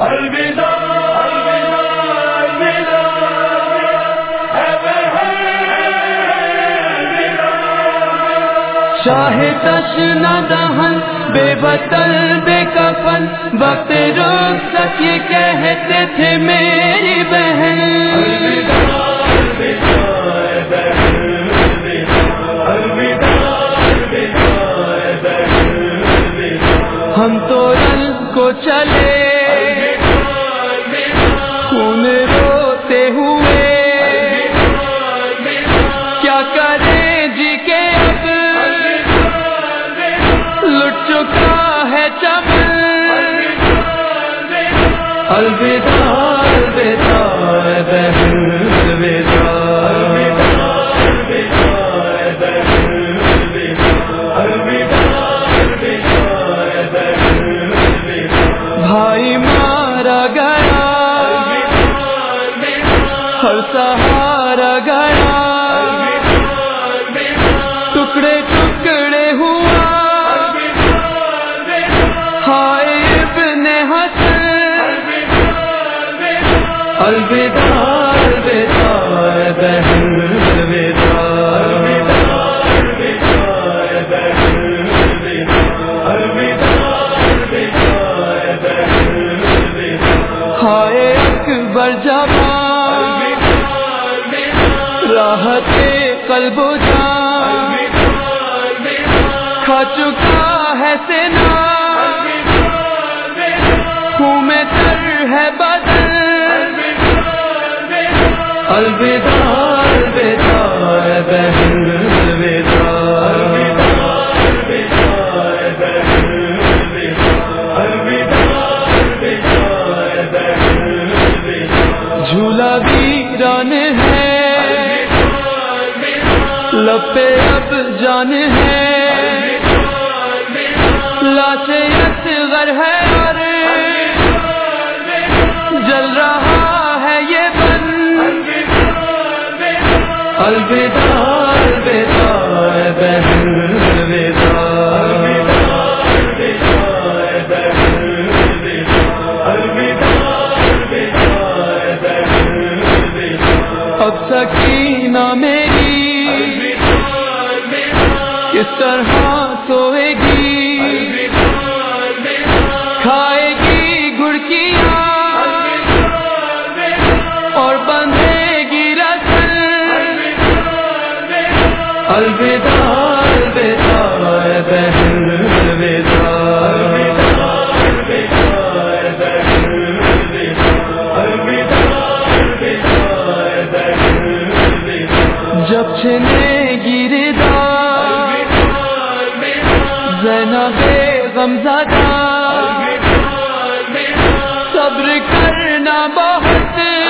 شاہ تشن دہن، بے بتل بے کفن، وقت رخصت، یہ کہتے تھے میری بہن۔ ہم تو رل کو چلے الوداع الوداع بہن الوداع۔ بھائی مارا گیا ہر سہارا گیا۔ ٹکڑے الوداع الوداع بہن ہائے اکبر جوان راحت قلب و جان، کھا چکا ہے سینا، خون میں تر ہے بدل جھولا ویران ہے لپے اب جان ہے۔ لاش اصغر ہے اور جل رہا الوداع الوداع بہن اب سکینہ میری کس طرح سوئے گی؟ کھائے الوداع الوداع بہن جب چھنے گرے زینا بے غم زدہ۔ صبر کرنا بہت۔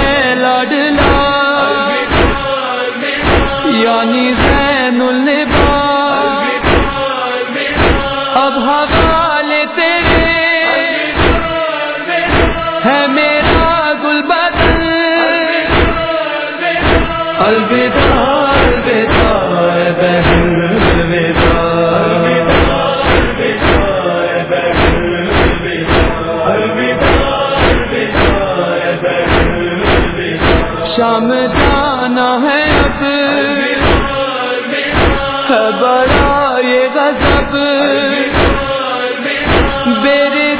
الوداع الوداع بہن الوداع۔ شام جانا ہے اب۔ ہے بڑا یہ غضب۔ بیردا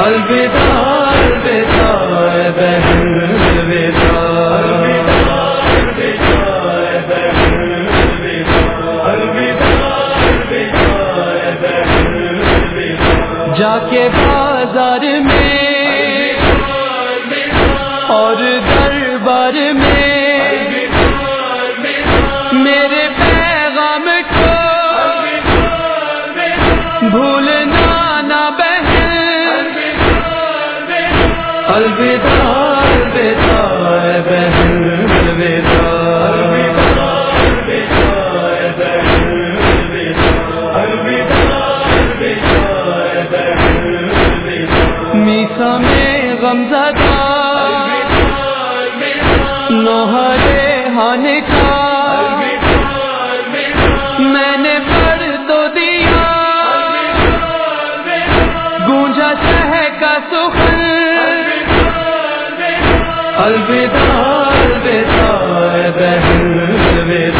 الوداع الوداع بہن جا کے بازار میں اور دربار میں میرے الوداع الوداع بہن الوداع۔ میسا میں غم زدہ الوداع الوداع بہن الوداع